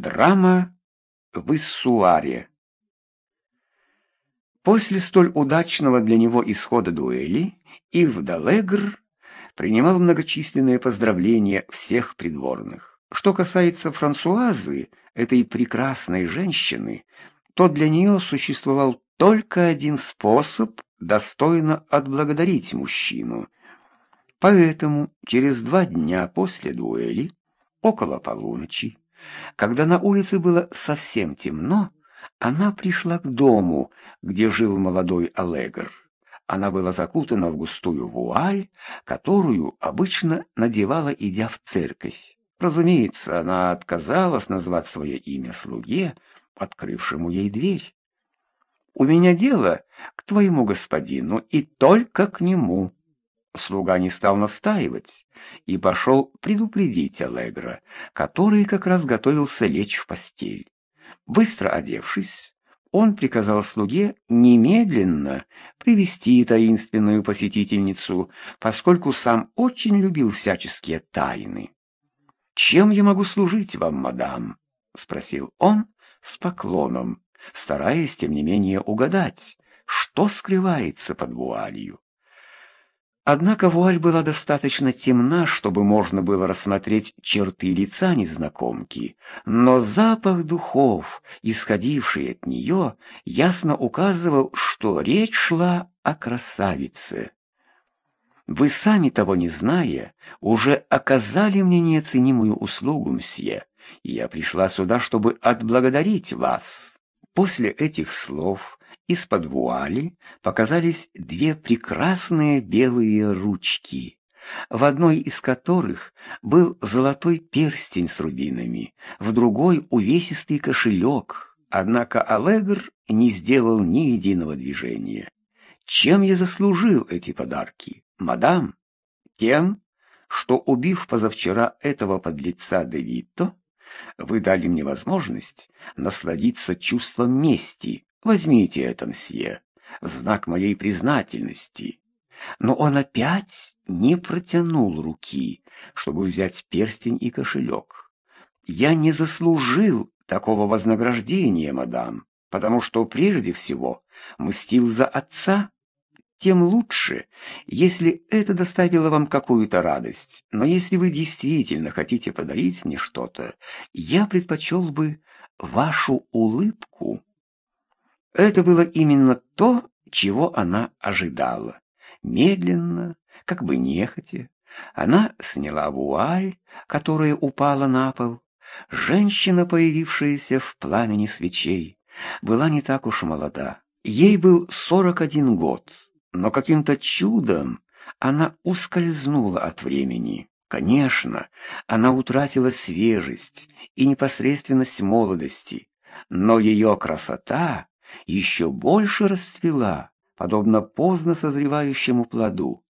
Драма в Иссуаре. После столь удачного для него исхода дуэли Ив Далегр принимал многочисленные поздравления всех придворных. Что касается Франсуазы, этой прекрасной женщины, то для нее существовал только один способ достойно отблагодарить мужчину. Поэтому через два дня после дуэли, около полуночи, когда на улице было совсем темно, она пришла к дому, где жил молодой Аллегр. Она была закутана в густую вуаль, которую обычно надевала, идя в церковь. Разумеется, она отказалась назвать свое имя слуге, открывшему ей дверь. «У меня дело к твоему господину, и только к нему», Слуга не стал настаивать и пошел предупредить Аллегра, который как раз готовился лечь в постель. Быстро одевшись, он приказал слуге немедленно привести таинственную посетительницу, поскольку сам очень любил всяческие тайны. «Чем я могу служить вам, мадам?» — спросил он с поклоном, стараясь, тем не менее, угадать, что скрывается под вуалью. Однако вуаль была достаточно темна, чтобы можно было рассмотреть черты лица незнакомки, но запах духов, исходивший от нее, ясно указывал, что речь шла о красавице. Вы сами того не зная, уже оказали мне неоценимую услугу, мсье, и я пришла сюда, чтобы отблагодарить вас. После этих слов из-под вуали показались две прекрасные белые ручки, в одной из которых был золотой перстень с рубинами, в другой увесистый кошелек, однако Аллегр не сделал ни единого движения. Чем я заслужил эти подарки, мадам? Тем, что, убив позавчера этого подлеца Девито, вы дали мне возможность насладиться чувством мести, Возьмите это, мсье, в знак моей признательности. Но он опять не протянул руки, чтобы взять перстень и кошелек. Я не заслужил такого вознаграждения, мадам, потому что прежде всего мстил за отца. Тем лучше, если это доставило вам какую-то радость. Но если вы действительно хотите подарить мне что-то, я предпочел бы вашу улыбку. Это было именно то, чего она ожидала. Медленно, как бы нехотя, она сняла вуаль, которая упала на пол. Женщина, появившаяся в пламени свечей, была не так уж молода. Ей был сорок один год, но каким-то чудом она ускользнула от времени. Конечно, она утратила свежесть и непосредственность молодости, но ее красота еще больше расцвела, подобно поздно созревающему плоду.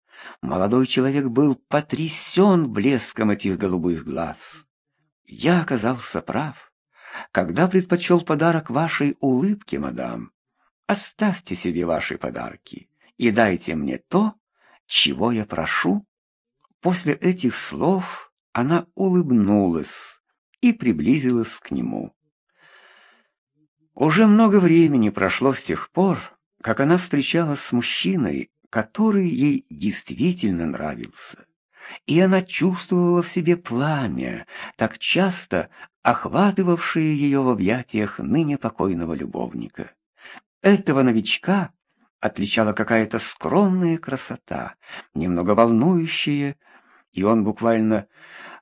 Молодой человек был потрясен блеском этих голубых глаз. Я оказался прав, когда предпочел подарок вашей улыбке, мадам. Оставьте себе ваши подарки и дайте мне то, чего я прошу. После этих слов она улыбнулась и приблизилась к нему. Уже много времени прошло с тех пор, как она встречалась с мужчиной, который ей действительно нравился. И она чувствовала в себе пламя, так часто охватывавшее ее в объятиях ныне покойного любовника. Этого новичка отличала какая-то скромная красота, немного волнующая, и он буквально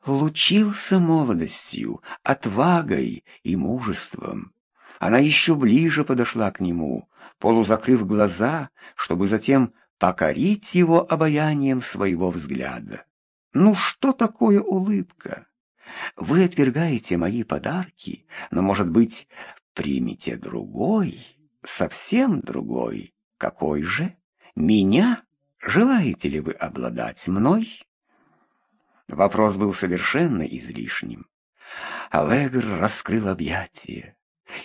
лучился молодостью, отвагой и мужеством. Она еще ближе подошла к нему, полузакрыв глаза, чтобы затем покорить его обаянием своего взгляда. «Ну что такое улыбка? Вы отвергаете мои подарки, но, может быть, примите другой, совсем другой. Какой же? Меня? Желаете ли вы обладать мной?» Вопрос был совершенно излишним. Аллегр раскрыл объятия.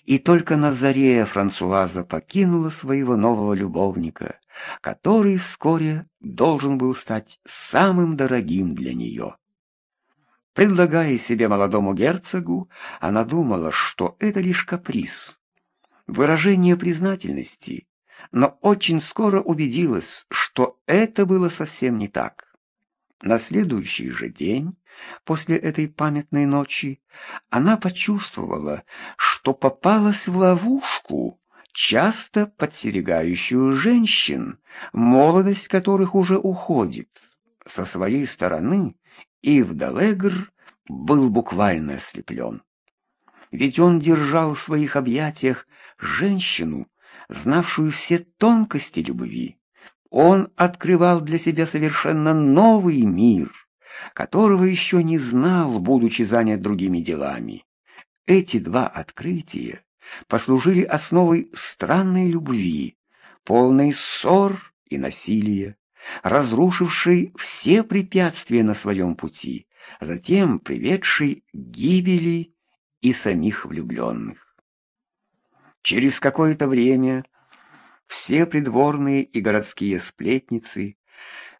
И только на заре Франсуаза покинула своего нового любовника, который вскоре должен был стать самым дорогим для нее. Предлагая себе молодому герцогу, она думала, что это лишь каприз, выражение признательности, но очень скоро убедилась, что это было совсем не так. На следующий же день, после этой памятной ночи, она почувствовала, что попалась в ловушку, часто подстерегающую женщин, молодость которых уже уходит. Со своей стороны Ив Далегр был буквально ослеплен. Ведь он держал в своих объятиях женщину, знавшую все тонкости любви. Он открывал для себя совершенно новый мир, которого еще не знал, будучи занят другими делами. Эти два открытия послужили основой странной любви, полной ссор и насилия, разрушившей все препятствия на своем пути, а затем приведшей к гибели и самих влюбленных. Через какое-то время все придворные и городские сплетницы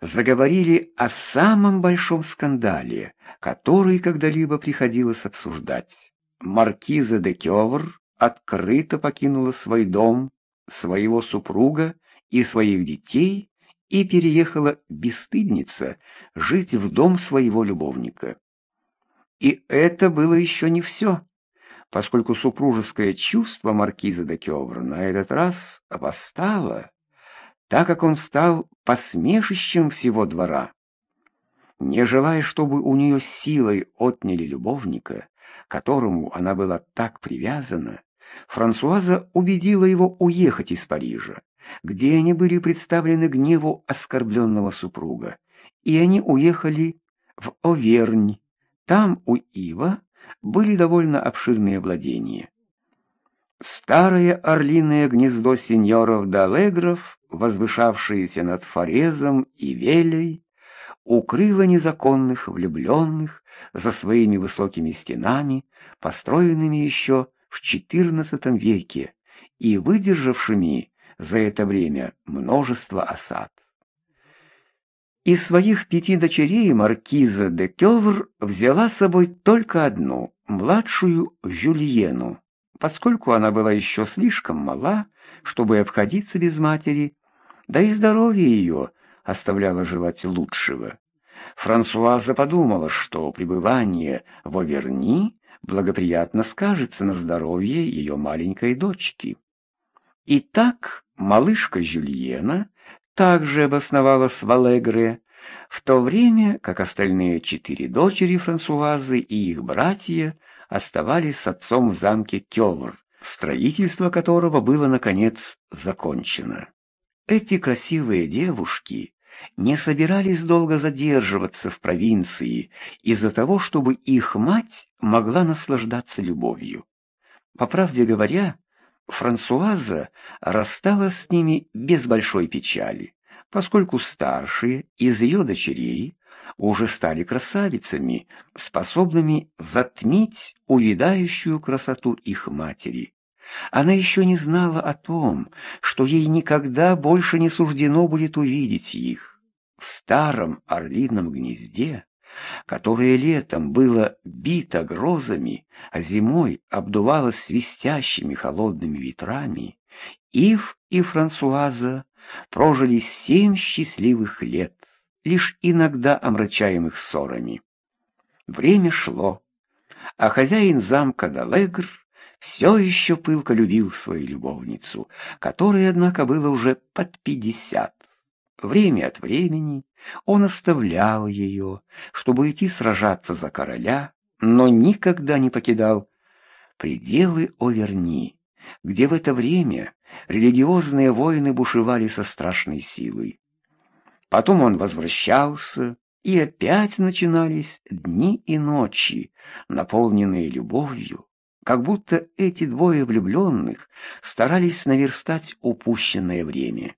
заговорили о самом большом скандале, который когда-либо приходилось обсуждать. Маркиза де Кёвр открыто покинула свой дом, своего супруга и своих детей и переехала бесстыдница жить в дом своего любовника. И это было еще не все, поскольку супружеское чувство маркиза де Кёвра на этот раз восстало, так как он стал посмешищем всего двора. Не желая, чтобы у нее силой отняли любовника, которому она была так привязана, Франсуаза убедила его уехать из Парижа, где они были представлены гневу оскорбленного супруга, и они уехали в Овернь. Там у Ива были довольно обширные владения. Старое орлиное гнездо сеньоров Далегров, возвышавшееся над Форезом и Велей, укрыло незаконных влюбленных за своими высокими стенами, построенными еще в XIV веке и выдержавшими за это время множество осад. Из своих пяти дочерей маркиза де Кёвр взяла с собой только одну, младшую Жюльену, поскольку она была еще слишком мала, чтобы обходиться без матери, да и здоровье ее оставляло желать лучшего. Франсуаза подумала, что пребывание в Оверни благоприятно скажется на здоровье ее маленькой дочки. Итак, малышка Жюльена также обосновалась в Алегре, в то время как остальные четыре дочери Франсуазы и их братья оставались с отцом в замке Кёвр, строительство которого было, наконец, закончено. Эти красивые девушки не собирались долго задерживаться в провинции из-за того, чтобы их мать могла наслаждаться любовью. По правде говоря, Франсуаза рассталась с ними без большой печали, поскольку старшие из ее дочерей уже стали красавицами, способными затмить увядающую красоту их матери. Она еще не знала о том, что ей никогда больше не суждено будет увидеть их. В старом орлином гнезде которое летом было бито грозами, а зимой обдувалось свистящими холодными ветрами, Ив и Франсуаза прожили семь счастливых лет, лишь иногда омрачаемых ссорами. Время шло, а хозяин замка Далегр все еще пылко любил свою любовницу, которой, однако, было уже под пятьдесят. Время от времени он оставлял ее, чтобы идти сражаться за короля, но никогда не покидал пределы Оверни, где в это время религиозные войны бушевали со страшной силой. Потом он возвращался, и опять начинались дни и ночи, наполненные любовью, как будто эти двое влюбленных старались наверстать упущенное время.